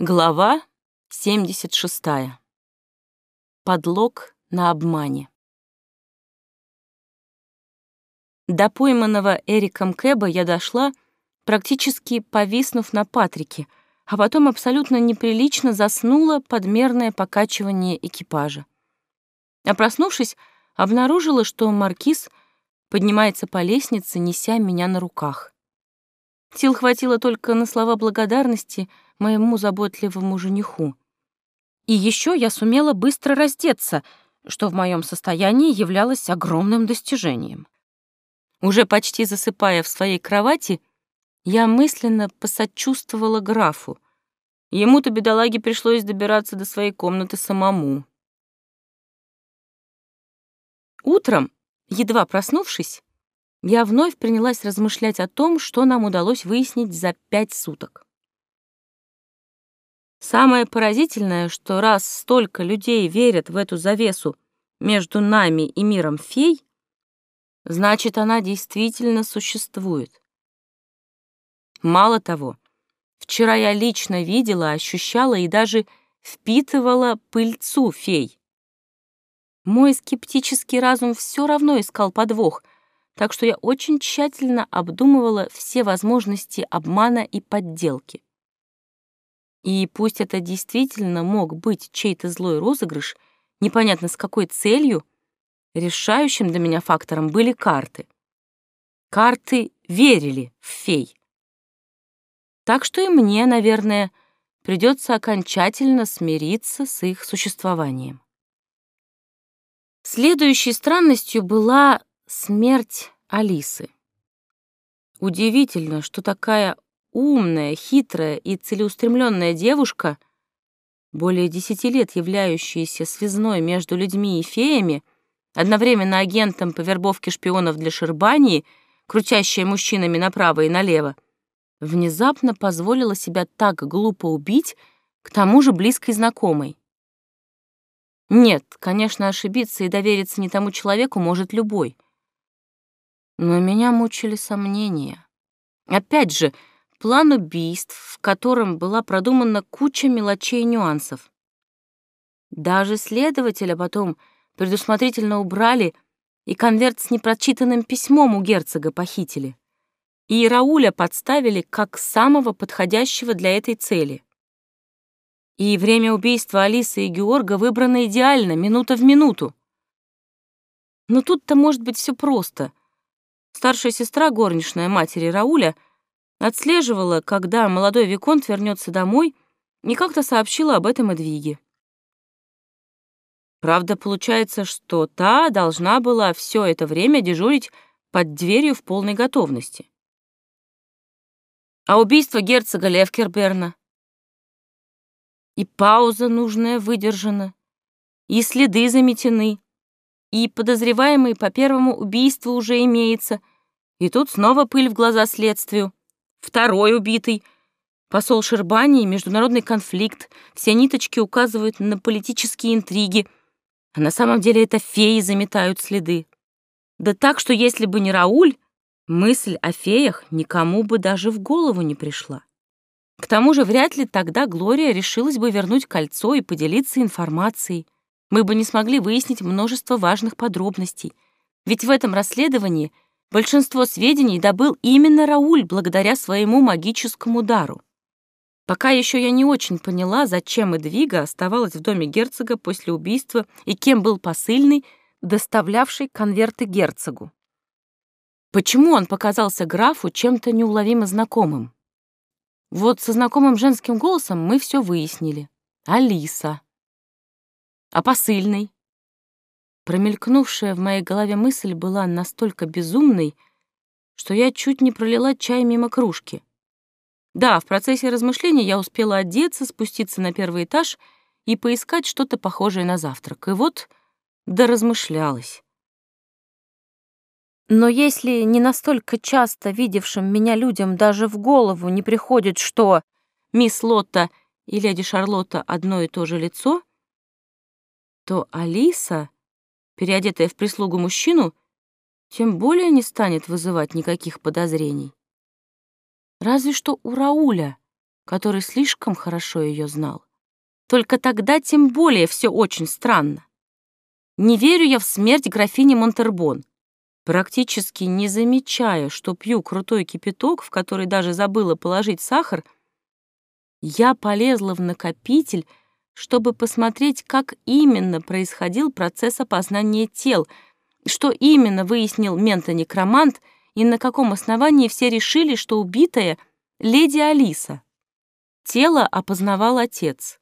Глава 76. Подлог на обмане. До пойманного Эриком Кэба я дошла, практически повиснув на Патрике, а потом абсолютно неприлично заснула подмерное покачивание экипажа. А проснувшись, обнаружила, что маркиз поднимается по лестнице, неся меня на руках. Сил хватило только на слова благодарности — моему заботливому жениху. И еще я сумела быстро раздеться, что в моем состоянии являлось огромным достижением. Уже почти засыпая в своей кровати, я мысленно посочувствовала графу. Ему-то, бедолаге, пришлось добираться до своей комнаты самому. Утром, едва проснувшись, я вновь принялась размышлять о том, что нам удалось выяснить за пять суток. Самое поразительное, что раз столько людей верят в эту завесу между нами и миром фей, значит, она действительно существует. Мало того, вчера я лично видела, ощущала и даже впитывала пыльцу фей. Мой скептический разум все равно искал подвох, так что я очень тщательно обдумывала все возможности обмана и подделки. И пусть это действительно мог быть чей-то злой розыгрыш, непонятно с какой целью, решающим для меня фактором были карты. Карты верили в фей. Так что и мне, наверное, придется окончательно смириться с их существованием. Следующей странностью была смерть Алисы. Удивительно, что такая умная, хитрая и целеустремленная девушка, более десяти лет являющаяся связной между людьми и феями, одновременно агентом по вербовке шпионов для Шербании, крутящая мужчинами направо и налево, внезапно позволила себя так глупо убить, к тому же близкой знакомой. Нет, конечно, ошибиться и довериться не тому человеку может любой. Но меня мучили сомнения. Опять же, план убийств, в котором была продумана куча мелочей и нюансов. Даже следователя потом предусмотрительно убрали и конверт с непрочитанным письмом у герцога похитили. И Рауля подставили как самого подходящего для этой цели. И время убийства Алисы и Георга выбрано идеально, минута в минуту. Но тут-то может быть все просто. Старшая сестра горничная матери Рауля — Отслеживала, когда молодой Виконт вернется домой, и как-то сообщила об этом Эдвиге. Правда, получается, что та должна была все это время дежурить под дверью в полной готовности. А убийство герцога Левкерберна? И пауза нужная выдержана, и следы заметены, и подозреваемый по первому убийству уже имеется, и тут снова пыль в глаза следствию. Второй убитый. Посол Шербании, международный конфликт. Все ниточки указывают на политические интриги. А на самом деле это феи заметают следы. Да так, что если бы не Рауль, мысль о феях никому бы даже в голову не пришла. К тому же вряд ли тогда Глория решилась бы вернуть кольцо и поделиться информацией. Мы бы не смогли выяснить множество важных подробностей. Ведь в этом расследовании — Большинство сведений добыл именно Рауль благодаря своему магическому дару. Пока еще я не очень поняла, зачем Эдвига оставалась в доме герцога после убийства и кем был посыльный, доставлявший конверты герцогу. Почему он показался графу чем-то неуловимо знакомым? Вот со знакомым женским голосом мы все выяснили. Алиса. А посыльный? Промелькнувшая в моей голове мысль была настолько безумной, что я чуть не пролила чай мимо кружки. Да, в процессе размышлений я успела одеться, спуститься на первый этаж и поискать что-то похожее на завтрак. И вот доразмышлялась. Но если не настолько часто видевшим меня людям даже в голову не приходит, что мисс Лотта и леди Шарлотта одно и то же лицо, то Алиса переодетая в прислугу мужчину, тем более не станет вызывать никаких подозрений. Разве что у Рауля который слишком хорошо ее знал. Только тогда тем более все очень странно. Не верю я в смерть графини Монтербон. Практически не замечая, что пью крутой кипяток, в который даже забыла положить сахар, я полезла в накопитель, чтобы посмотреть, как именно происходил процесс опознания тел, что именно выяснил ментонекромант и на каком основании все решили, что убитая — леди Алиса. Тело опознавал отец.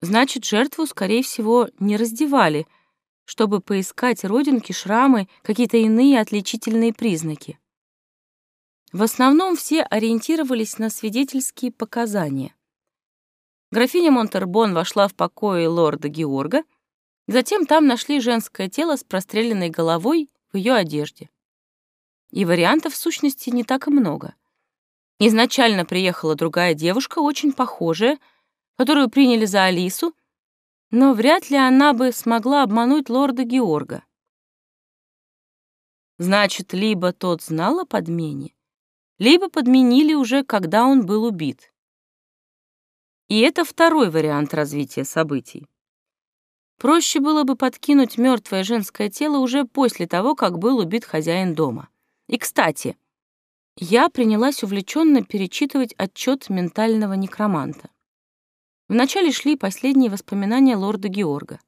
Значит, жертву, скорее всего, не раздевали — чтобы поискать родинки, шрамы, какие-то иные отличительные признаки. В основном все ориентировались на свидетельские показания. Графиня Монтербон вошла в покои лорда Георга, затем там нашли женское тело с простреленной головой в ее одежде. И вариантов в сущности не так и много. Изначально приехала другая девушка, очень похожая, которую приняли за Алису, но вряд ли она бы смогла обмануть лорда Георга. Значит, либо тот знал о подмене, либо подменили уже, когда он был убит. И это второй вариант развития событий. Проще было бы подкинуть мертвое женское тело уже после того, как был убит хозяин дома. И, кстати, я принялась увлеченно перечитывать отчет ментального некроманта. Вначале шли последние воспоминания лорда Георга.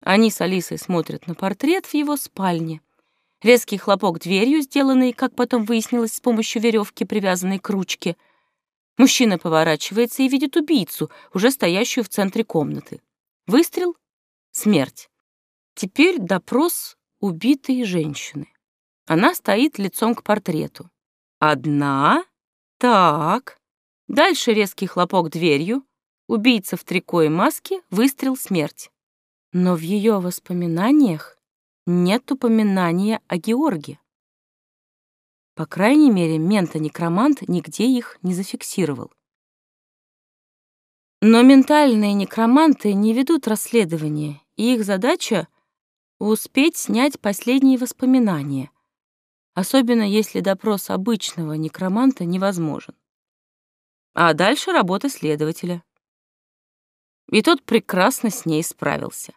Они с Алисой смотрят на портрет в его спальне. Резкий хлопок дверью, сделанный, как потом выяснилось, с помощью веревки, привязанной к ручке. Мужчина поворачивается и видит убийцу, уже стоящую в центре комнаты. Выстрел — смерть. Теперь допрос убитой женщины. Она стоит лицом к портрету. Одна? Так. Дальше резкий хлопок дверью, Убийца в трико и маске, выстрел, смерть. Но в ее воспоминаниях нет упоминания о Георге. По крайней мере, мента-некромант нигде их не зафиксировал. Но ментальные некроманты не ведут расследование, и их задача — успеть снять последние воспоминания, особенно если допрос обычного некроманта невозможен. А дальше работа следователя и тот прекрасно с ней справился.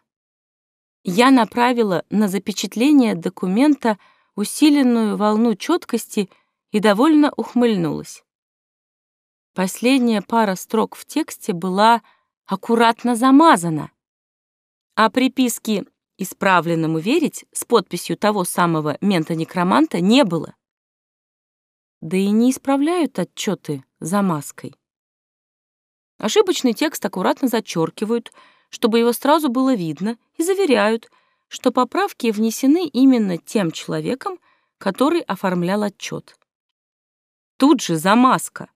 Я направила на запечатление документа усиленную волну четкости и довольно ухмыльнулась. Последняя пара строк в тексте была аккуратно замазана, а приписки «исправленному верить» с подписью того самого мента-некроманта не было. Да и не исправляют отчеты замазкой. Ошибочный текст аккуратно зачеркивают, чтобы его сразу было видно, и заверяют, что поправки внесены именно тем человеком, который оформлял отчет. Тут же замазка.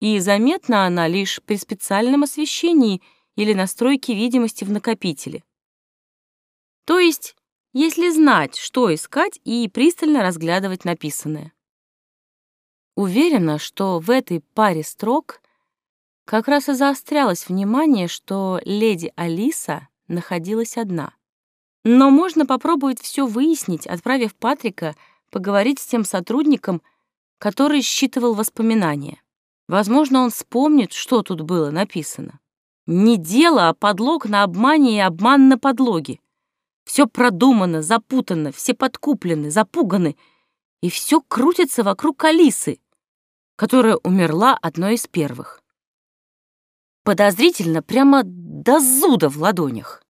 И заметна она лишь при специальном освещении или настройке видимости в накопителе. То есть, если знать, что искать и пристально разглядывать написанное. Уверена, что в этой паре строк как раз и заострялось внимание, что леди Алиса находилась одна. Но можно попробовать все выяснить, отправив Патрика поговорить с тем сотрудником, который считывал воспоминания. Возможно, он вспомнит, что тут было написано. Не дело, а подлог на обмане и обман на подлоге. Все продумано, запутано, все подкуплены, запуганы, и все крутится вокруг Алисы, которая умерла одной из первых подозрительно прямо до зуда в ладонях.